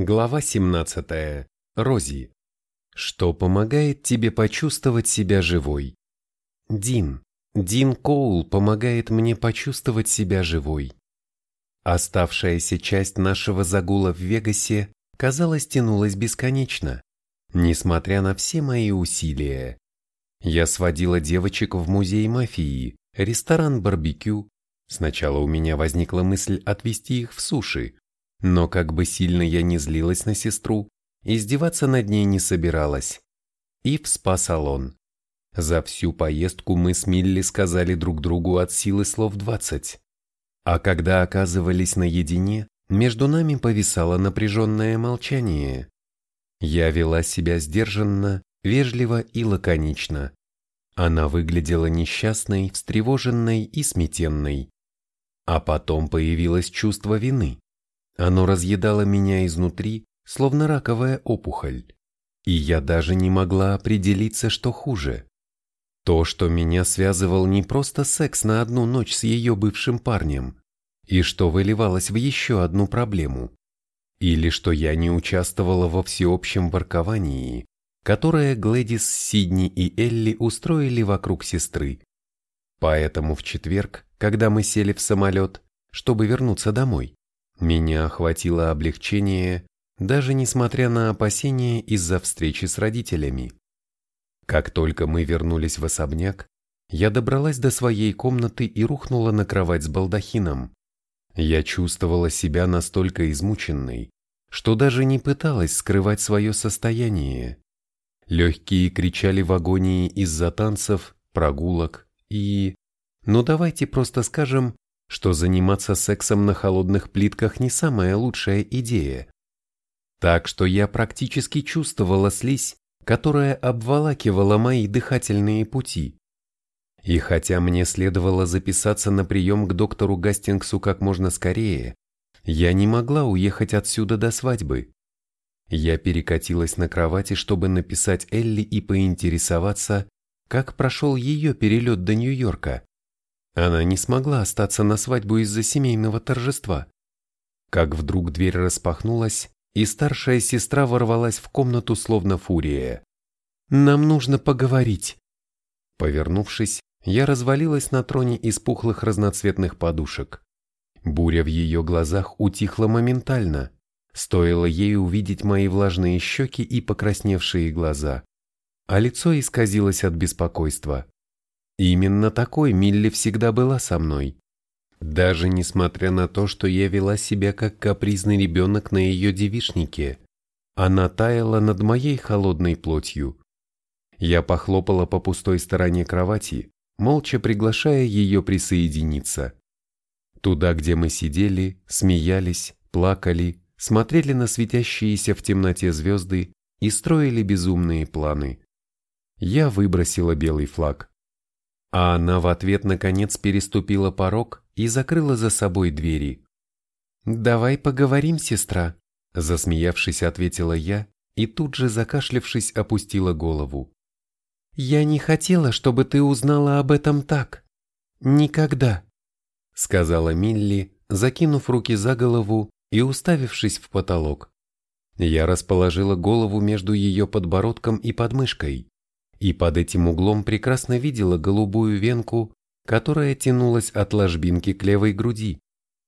Глава 17. Рози. Что помогает тебе почувствовать себя живой? Дин. Дин Коул помогает мне почувствовать себя живой. Оставшаяся часть нашего загула в Вегасе, казалось, тянулась бесконечно, несмотря на все мои усилия. Я сводила девочек в музей мафии, ресторан барбекю. Сначала у меня возникла мысль отвезти их в суши, но как бы сильно я не злилась на сестру, издеваться над ней не собиралась. И в спа-салон. За всю поездку мы с Милли сказали друг другу от силы слов двадцать. А когда оказывались наедине, между нами повисало напряженное молчание. Я вела себя сдержанно, вежливо и лаконично. Она выглядела несчастной, встревоженной и сметенной. А потом появилось чувство вины. Оно разъедало меня изнутри, словно раковая опухоль. И я даже не могла определиться, что хуже. То, что меня связывал не просто секс на одну ночь с ее бывшим парнем, и что выливалось в еще одну проблему. Или что я не участвовала во всеобщем ворковании, которое Глэдис, Сидни и Элли устроили вокруг сестры. Поэтому в четверг, когда мы сели в самолет, чтобы вернуться домой, меня охватило облегчение, даже несмотря на опасения из-за встречи с родителями. Как только мы вернулись в особняк, я добралась до своей комнаты и рухнула на кровать с балдахином. Я чувствовала себя настолько измученной, что даже не пыталась скрывать свое состояние. Легкие кричали в агонии из-за танцев, прогулок и... Ну давайте просто скажем, что заниматься сексом на холодных плитках не самая лучшая идея. Так что я практически чувствовала слизь, которая обволакивала мои дыхательные пути. И хотя мне следовало записаться на прием к доктору Гастингсу как можно скорее, я не могла уехать отсюда до свадьбы. Я перекатилась на кровати, чтобы написать Элли и поинтересоваться, как прошел ее перелет до Нью-Йорка. Она не смогла остаться на свадьбу из-за семейного торжества. Как вдруг дверь распахнулась, и старшая сестра ворвалась в комнату словно фурия. «Нам нужно поговорить!» Повернувшись, я развалилась на троне из пухлых разноцветных подушек. Буря в ее глазах утихла моментально. Стоило ей увидеть мои влажные щеки и покрасневшие глаза. А лицо исказилось от беспокойства. Именно такой Милли всегда была со мной. Даже несмотря на то, что я вела себя как капризный ребенок на ее девишнике, она таяла над моей холодной плотью. Я похлопала по пустой стороне кровати, молча приглашая ее присоединиться. Туда, где мы сидели, смеялись, плакали, смотрели на светящиеся в темноте звезды и строили безумные планы. Я выбросила белый флаг. А она в ответ наконец переступила порог и закрыла за собой двери. «Давай поговорим, сестра», – засмеявшись, ответила я и тут же, закашлявшись, опустила голову. «Я не хотела, чтобы ты узнала об этом так. Никогда», – сказала Милли, закинув руки за голову и уставившись в потолок. Я расположила голову между ее подбородком и подмышкой и под этим углом прекрасно видела голубую венку, которая тянулась от ложбинки к левой груди,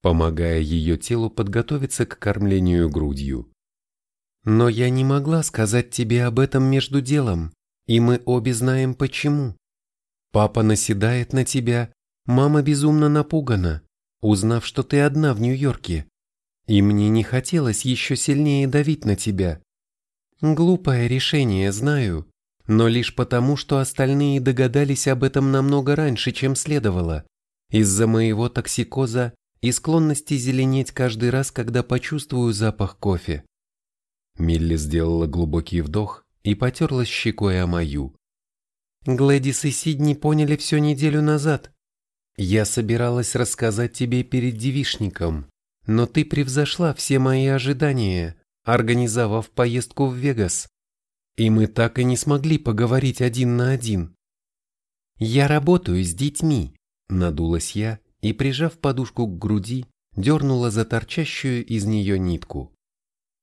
помогая ее телу подготовиться к кормлению грудью. Но я не могла сказать тебе об этом между делом, и мы обе знаем почему. Папа наседает на тебя, мама безумно напугана, узнав, что ты одна в Нью-Йорке. И мне не хотелось еще сильнее давить на тебя. Глупое решение, знаю, но лишь потому, что остальные догадались об этом намного раньше, чем следовало, из-за моего токсикоза и склонности зеленеть каждый раз, когда почувствую запах кофе. Милли сделала глубокий вдох и потерлась щекой о мою. Глэдис и Сидни поняли все неделю назад. Я собиралась рассказать тебе перед девишником, но ты превзошла все мои ожидания, организовав поездку в Вегас. И мы так и не смогли поговорить один на один. «Я работаю с детьми», – надулась я и, прижав подушку к груди, дернула за торчащую из нее нитку.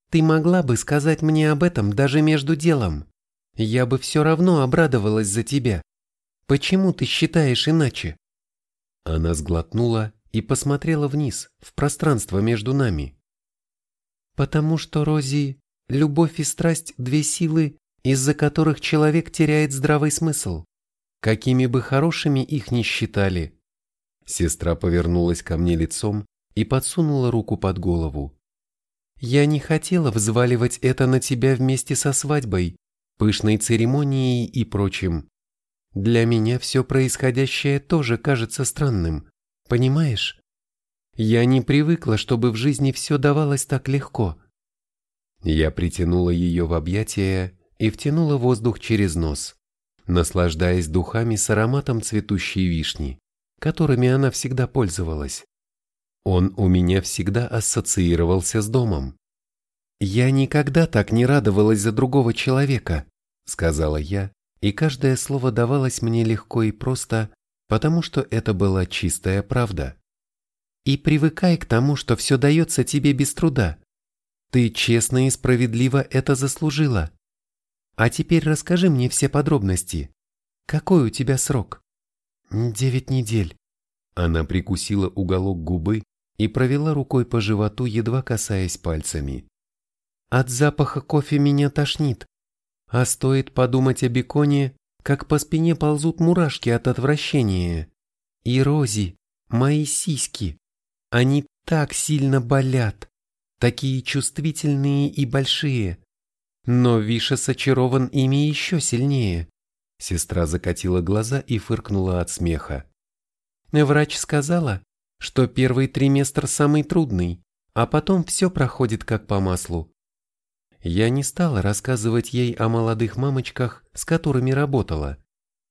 Ты могла бы сказать мне об этом даже между делом. Я бы все равно обрадовалась за тебя. Почему ты считаешь иначе?» Она сглотнула и посмотрела вниз, в пространство между нами. «Потому что, Рози, любовь и страсть – две силы, из-за которых человек теряет здравый смысл, какими бы хорошими их ни считали». Сестра повернулась ко мне лицом и подсунула руку под голову. «Я не хотела взваливать это на тебя вместе со свадьбой, пышной церемонией и прочим. Для меня все происходящее тоже кажется странным, понимаешь? Я не привыкла, чтобы в жизни все давалось так легко. Я притянула ее в объятия и втянула воздух через нос, наслаждаясь духами с ароматом цветущей вишни, которыми она всегда пользовалась. Он у меня всегда ассоциировался с домом. «Я никогда так не радовалась за другого человека», — сказала я, и каждое слово давалось мне легко и просто, потому что это была чистая правда. И привыкай к тому, что все дается тебе без труда. Ты честно и справедливо это заслужила. А теперь расскажи мне все подробности. Какой у тебя срок? Девять недель. Она прикусила уголок губы и провела рукой по животу, едва касаясь пальцами. От запаха кофе меня тошнит. А стоит подумать о беконе, как по спине ползут мурашки от отвращения. И Рози, мои сиськи, они так сильно болят, такие чувствительные и большие. Но Виша сочарован ими еще сильнее. Сестра закатила глаза и фыркнула от смеха. Врач сказала, что первый триместр самый трудный, а потом все проходит как по маслу я не стала рассказывать ей о молодых мамочках, с которыми работала,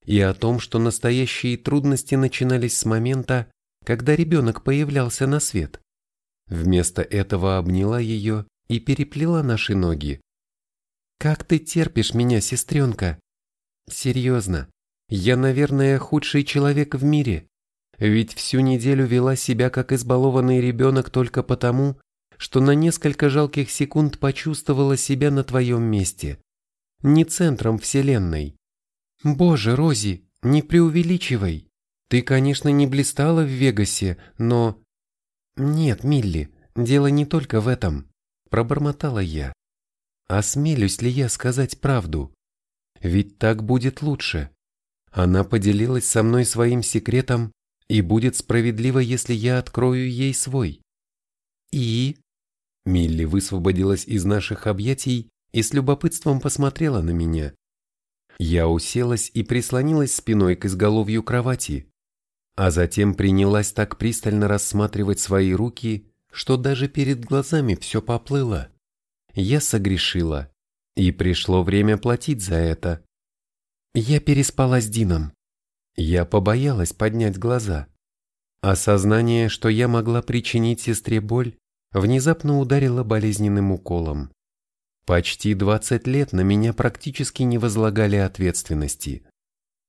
и о том, что настоящие трудности начинались с момента, когда ребенок появлялся на свет. Вместо этого обняла ее и переплела наши ноги. «Как ты терпишь меня, сестренка?» «Серьезно, я, наверное, худший человек в мире, ведь всю неделю вела себя как избалованный ребенок только потому, что на несколько жалких секунд почувствовала себя на твоем месте. Не центром вселенной. Боже, Рози, не преувеличивай. Ты, конечно, не блистала в Вегасе, но... Нет, Милли, дело не только в этом, пробормотала я. Осмелюсь ли я сказать правду? Ведь так будет лучше. Она поделилась со мной своим секретом, и будет справедливо, если я открою ей свой. И Милли высвободилась из наших объятий и с любопытством посмотрела на меня. Я уселась и прислонилась спиной к изголовью кровати, а затем принялась так пристально рассматривать свои руки, что даже перед глазами все поплыло. Я согрешила, и пришло время платить за это. Я переспала с Дином. Я побоялась поднять глаза. Осознание, что я могла причинить сестре боль, внезапно ударила болезненным уколом. Почти 20 лет на меня практически не возлагали ответственности.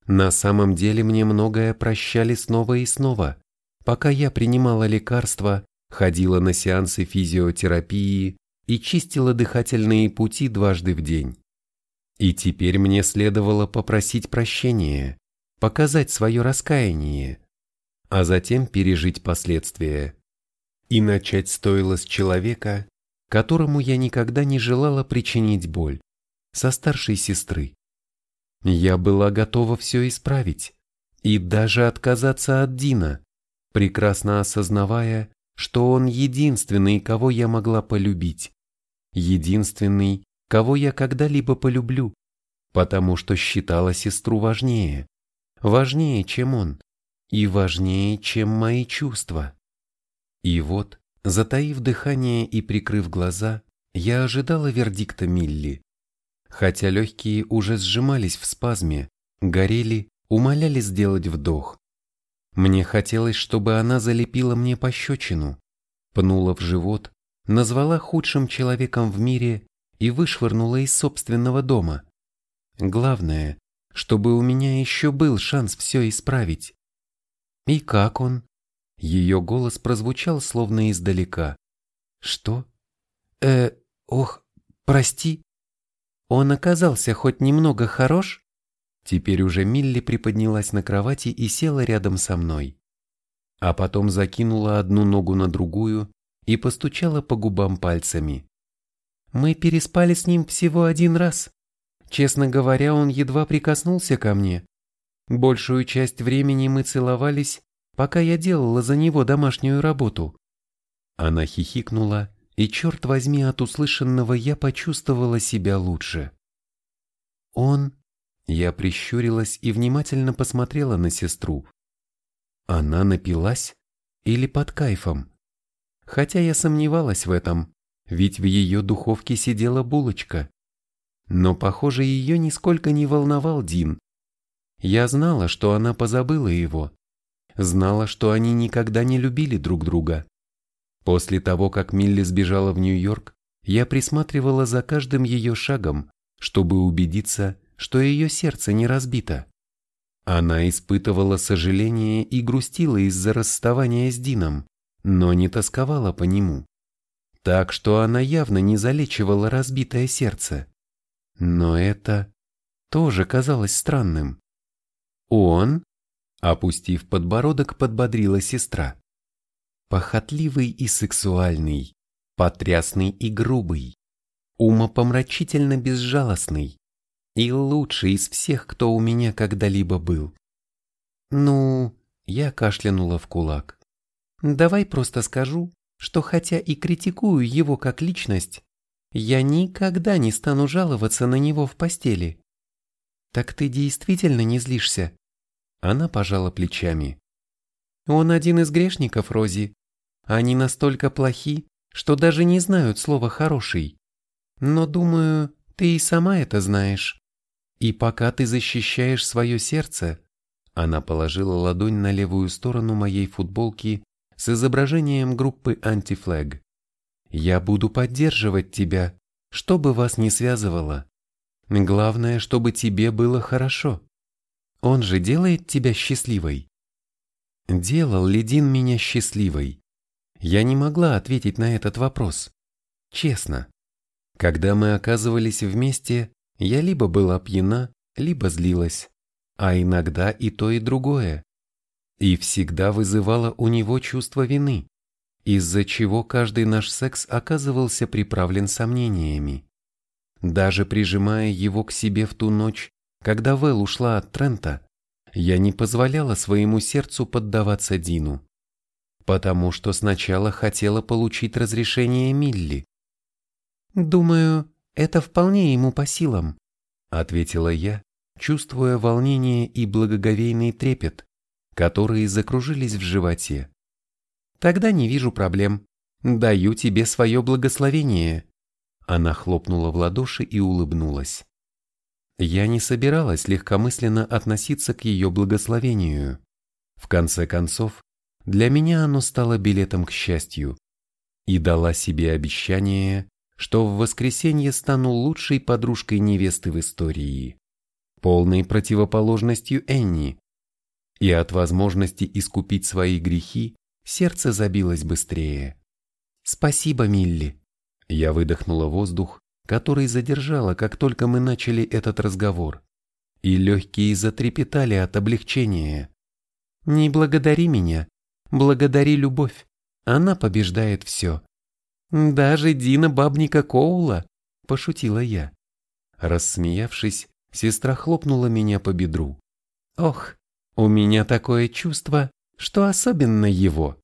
На самом деле мне многое прощали снова и снова, пока я принимала лекарства, ходила на сеансы физиотерапии и чистила дыхательные пути дважды в день. И теперь мне следовало попросить прощения, показать свое раскаяние, а затем пережить последствия. И начать стоило с человека, которому я никогда не желала причинить боль, со старшей сестры. Я была готова все исправить и даже отказаться от Дина, прекрасно осознавая, что он единственный, кого я могла полюбить, единственный, кого я когда-либо полюблю, потому что считала сестру важнее, важнее, чем он, и важнее, чем мои чувства. И вот, затаив дыхание и прикрыв глаза, я ожидала вердикта Милли. Хотя легкие уже сжимались в спазме, горели, умоляли сделать вдох. Мне хотелось, чтобы она залепила мне пощечину, пнула в живот, назвала худшим человеком в мире и вышвырнула из собственного дома. Главное, чтобы у меня еще был шанс все исправить. И как он? Ее голос прозвучал словно издалека. «Что?» «Э, Ох, прости. Он оказался хоть немного хорош? Теперь уже Милли приподнялась на кровати и села рядом со мной. А потом закинула одну ногу на другую и постучала по губам пальцами. Мы переспали с ним всего один раз. Честно говоря, он едва прикоснулся ко мне. Большую часть времени мы целовались, пока я делала за него домашнюю работу. Она хихикнула, и черт возьми от услышанного я почувствовала себя лучше. Он... Я прищурилась и внимательно посмотрела на сестру. Она напилась? Или под кайфом? Хотя я сомневалась в этом, ведь в ее духовке сидела булочка. Но, похоже, ее нисколько не волновал Дин. Я знала, что она позабыла его. Знала, что они никогда не любили друг друга. После того, как Милли сбежала в Нью-Йорк, я присматривала за каждым ее шагом, чтобы убедиться, что ее сердце не разбито. Она испытывала сожаление и грустила из-за расставания с Дином, но не тосковала по нему. Так что она явно не залечивала разбитое сердце. Но это тоже казалось странным. Он, опустив подбородок, подбодрила сестра. Похотливый и сексуальный, потрясный и грубый, умопомрачительно безжалостный и лучший из всех, кто у меня когда-либо был. Ну, я кашлянула в кулак. Давай просто скажу, что хотя и критикую его как личность, я никогда не стану жаловаться на него в постели. Так ты действительно не злишься? Она пожала плечами. Он один из грешников, Рози. Они настолько плохи, что даже не знают слова «хороший». Но, думаю, ты и сама это знаешь. И пока ты защищаешь свое сердце, она положила ладонь на левую сторону моей футболки с изображением группы Антифлэг. «Я буду поддерживать тебя, что бы вас ни связывало. Главное, чтобы тебе было хорошо. Он же делает тебя счастливой». Делал ли Дин меня счастливой? Я не могла ответить на этот вопрос. Честно. Когда мы оказывались вместе, я либо была пьяна, либо злилась, а иногда и то, и другое и всегда вызывала у него чувство вины, из-за чего каждый наш секс оказывался приправлен сомнениями. Даже прижимая его к себе в ту ночь, когда Вэл ушла от Трента, я не позволяла своему сердцу поддаваться Дину, потому что сначала хотела получить разрешение Милли. «Думаю, это вполне ему по силам», — ответила я, чувствуя волнение и благоговейный трепет, которые закружились в животе. Тогда не вижу проблем. Даю тебе свое благословение. Она хлопнула в ладоши и улыбнулась. Я не собиралась легкомысленно относиться к ее благословению. В конце концов, для меня оно стало билетом к счастью. И дала себе обещание, что в воскресенье стану лучшей подружкой невесты в истории, полной противоположностью Энни, и от возможности искупить свои грехи сердце забилось быстрее. «Спасибо, Милли!» Я выдохнула воздух, который задержала, как только мы начали этот разговор, и легкие затрепетали от облегчения. «Не благодари меня, благодари любовь, она побеждает все». «Даже Дина Бабника Коула?» – пошутила я. Рассмеявшись, сестра хлопнула меня по бедру. «Ох, у меня такое чувство, что особенно его.